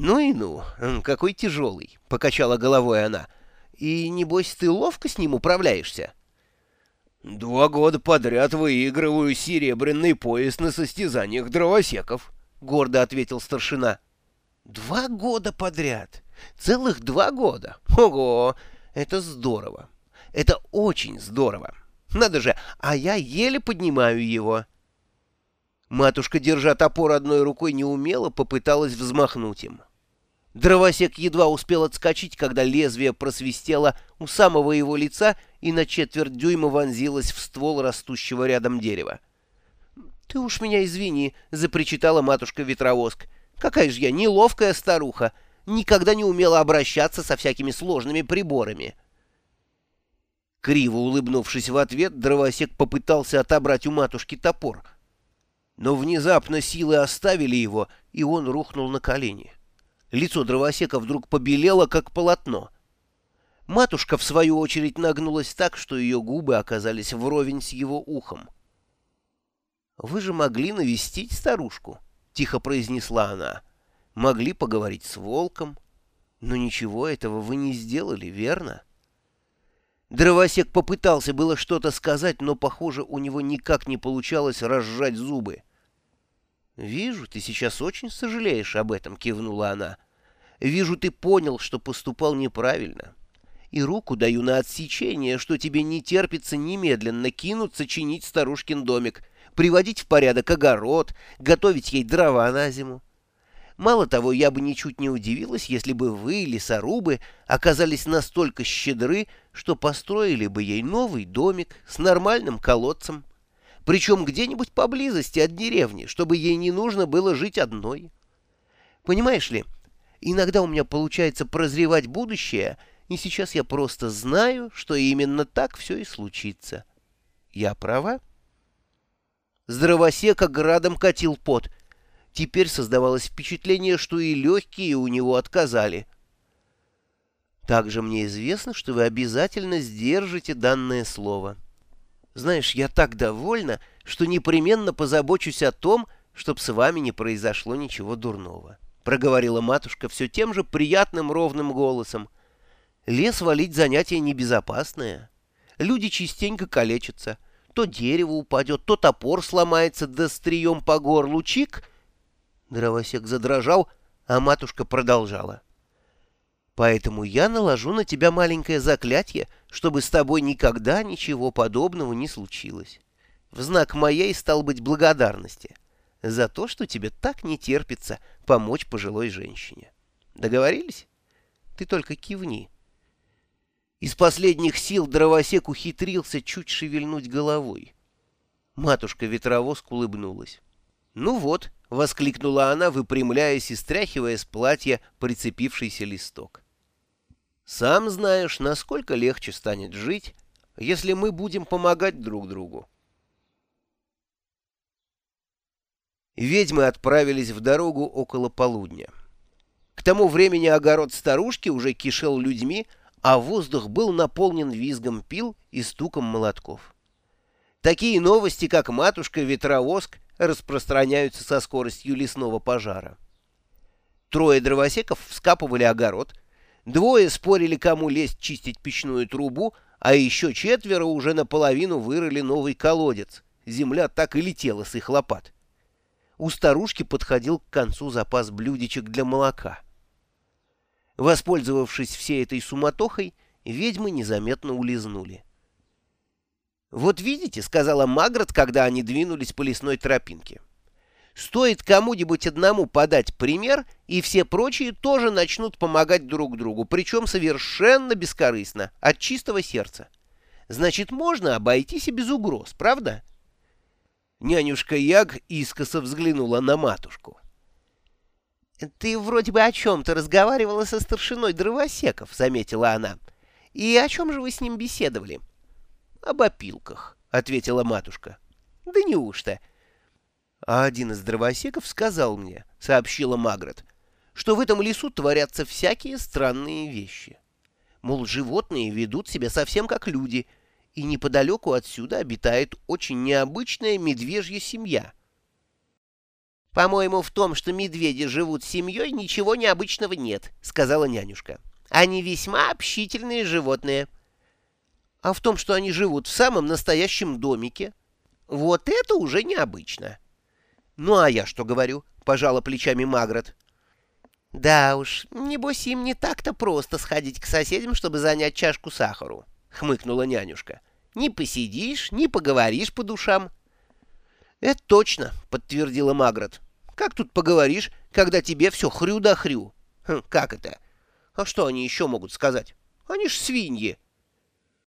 «Ну и ну, какой тяжелый!» — покачала головой она. «И, небось, ты ловко с ним управляешься?» «Два года подряд выигрываю серебряный пояс на состязаниях дровосеков», — гордо ответил старшина. «Два года подряд? Целых два года? Ого! Это здорово! Это очень здорово! Надо же, а я еле поднимаю его!» Матушка, держа топор одной рукой, неумело попыталась взмахнуть им. Дровосек едва успел отскочить, когда лезвие просвистело у самого его лица и на четверть дюйма вонзилось в ствол растущего рядом дерева. «Ты уж меня извини», — запричитала матушка-ветровоск. «Какая же я неловкая старуха! Никогда не умела обращаться со всякими сложными приборами». Криво улыбнувшись в ответ, дровосек попытался отобрать у матушки топор. Но внезапно силы оставили его, и он рухнул на колени. Лицо дровосека вдруг побелело, как полотно. Матушка, в свою очередь, нагнулась так, что ее губы оказались вровень с его ухом. «Вы же могли навестить старушку», — тихо произнесла она. «Могли поговорить с волком. Но ничего этого вы не сделали, верно?» Дровосек попытался было что-то сказать, но, похоже, у него никак не получалось разжать зубы. «Вижу, ты сейчас очень сожалеешь об этом», — кивнула она. «Вижу, ты понял, что поступал неправильно. И руку даю на отсечение, что тебе не терпится немедленно кинуться чинить старушкин домик, приводить в порядок огород, готовить ей дрова на зиму. Мало того, я бы ничуть не удивилась, если бы вы, лесорубы, оказались настолько щедры, что построили бы ей новый домик с нормальным колодцем причем где-нибудь поблизости от деревни, чтобы ей не нужно было жить одной. Понимаешь ли, иногда у меня получается прозревать будущее, и сейчас я просто знаю, что именно так все и случится. Я права? Здравосека градом катил пот. Теперь создавалось впечатление, что и легкие у него отказали. Также мне известно, что вы обязательно сдержите данное слово. — знаешь, я так довольна, что непременно позабочусь о том, чтобы с вами не произошло ничего дурного», — проговорила матушка все тем же приятным ровным голосом. «Лес валить занятие небезопасное. Люди частенько калечатся. То дерево упадет, то топор сломается, да стрием по горлу чик». Дровосек задрожал, а матушка продолжала. Поэтому я наложу на тебя маленькое заклятие, чтобы с тобой никогда ничего подобного не случилось. В знак моей стал быть благодарности за то, что тебе так не терпится помочь пожилой женщине. Договорились? Ты только кивни. Из последних сил дровосек ухитрился чуть шевельнуть головой. Матушка-ветровозк улыбнулась. «Ну вот», — воскликнула она, выпрямляясь и стряхивая с платья прицепившийся листок. Сам знаешь, насколько легче станет жить, если мы будем помогать друг другу. Ведьмы отправились в дорогу около полудня. К тому времени огород старушки уже кишел людьми, а воздух был наполнен визгом пил и стуком молотков. Такие новости, как матушка-ветровоск, распространяются со скоростью лесного пожара. Трое дровосеков вскапывали огород — Двое спорили, кому лезть чистить печную трубу, а еще четверо уже наполовину вырыли новый колодец. Земля так и летела с их лопат. У старушки подходил к концу запас блюдечек для молока. Воспользовавшись всей этой суматохой, ведьмы незаметно улизнули. «Вот видите», — сказала Магрот, когда они двинулись по лесной тропинке. Стоит кому-нибудь одному подать пример, и все прочие тоже начнут помогать друг другу, причем совершенно бескорыстно, от чистого сердца. Значит, можно обойтись и без угроз, правда? Нянюшка Яг искоса взглянула на матушку. «Ты вроде бы о чем-то разговаривала со старшиной дровосеков», — заметила она. «И о чем же вы с ним беседовали?» «Об опилках», — ответила матушка. «Да неужто?» А один из дровосеков сказал мне, — сообщила Магрот, — что в этом лесу творятся всякие странные вещи. Мол, животные ведут себя совсем как люди, и неподалеку отсюда обитает очень необычная медвежья семья — «По-моему, в том, что медведи живут семьей, ничего необычного нет», — сказала нянюшка. «Они весьма общительные животные». «А в том, что они живут в самом настоящем домике?» «Вот это уже необычно». «Ну, а я что говорю?» — пожала плечами Магрот. «Да уж, небось им не так-то просто сходить к соседям, чтобы занять чашку сахару», — хмыкнула нянюшка. «Не посидишь, не поговоришь по душам». «Это точно», — подтвердила Магрот. «Как тут поговоришь, когда тебе все хрю да хрю?» хм, «Как это? А что они еще могут сказать? Они ж свиньи».